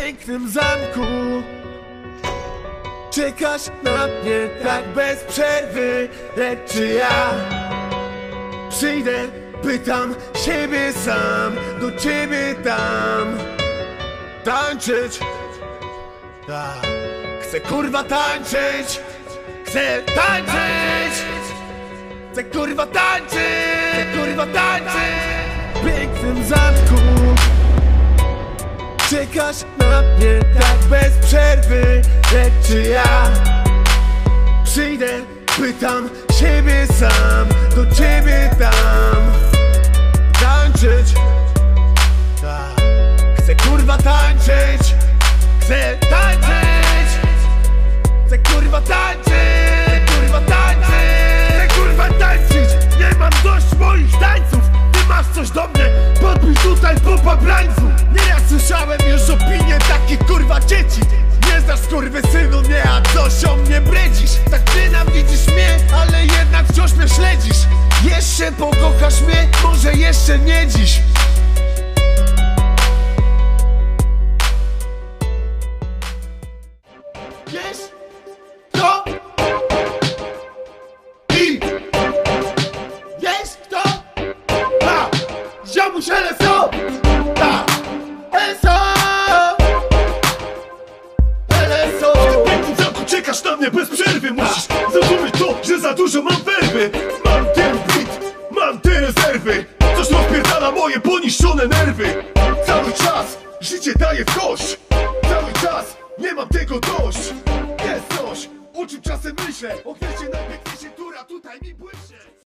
pięknym zamku. Czekasz na mnie tak bez przerwy Lecz czy ja przyjdę, pytam siebie sam Do ciebie tam Tańczyć? Tak. Chcę kurwa tańczyć. Chcę tańczyć. Chcę kurwa tańczyć. Chcę kurwa tańczyć. Pięknym zamku Czekasz na mnie tak bez przerwy Lecz czy ja Przyjdę, pytam siebie sam Do ciebie tam Tańczyć? Tak. Chcę kurwa tańczyć. Chcę tańczyć synu mnie, a coś o mnie bredzisz. Tak nienawidzisz mnie, ale jednak wciąż mnie śledzisz. Jeszcze pokochasz mnie, może jeszcze nie dziś. Jest to i? Jest to a ziomuś LSO ta Czekasz na mnie bez przerwy Musisz zrozumieć to, że za dużo mam werwy. Mam ten beat, mam te rezerwy. Coś rozpierdala moje poniszczone nerwy. Cały czas życie daje w kość. Cały czas nie mam tego dość. Jest coś, o czym czasem myślę. O gwiazdzie najpiękniejszej, która tutaj mi błyszczy.